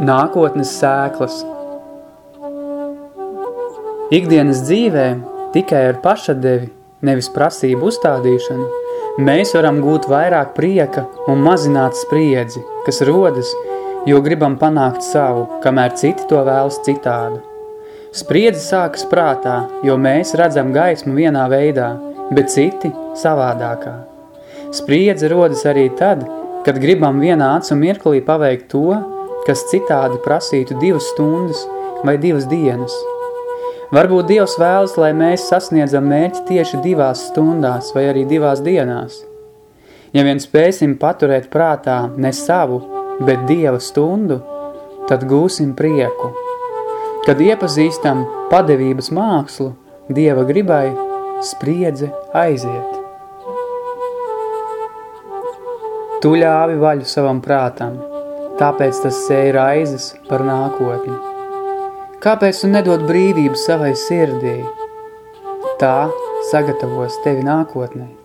Nākotnes sēklas Ikdienas dzīvē tikai ar pašadevi, nevis prasību uzstādīšanu, mēs varam gūt vairāk prieka un mazināt spriedzi, kas rodas, jo gribam panākt savu, kamēr citi to vēlas citādu. Spriedzi sākas prātā, jo mēs redzam gaismu vienā veidā, bet citi savādākā. Spriedze rodas arī tad, kad gribam vienā acu mirklī paveikt to, kas citādi prasītu divas stundas vai divas dienas. Varbūt Dievs vēlas, lai mēs sasniedzam mērķi tieši divās stundās vai arī divās dienās. Ja vien spēsim paturēt prātā ne savu, bet Dieva stundu, tad gūsim prieku. Kad iepazīstam padevības mākslu, Dieva gribai spriedze aiziet. Tu ļāvi vaļu savam prātam – tāpēc tas sēja raizes par nākotni. Kāpēc tu nedod brīvību savai sirdī? Tā sagatavos tevi nākotnei.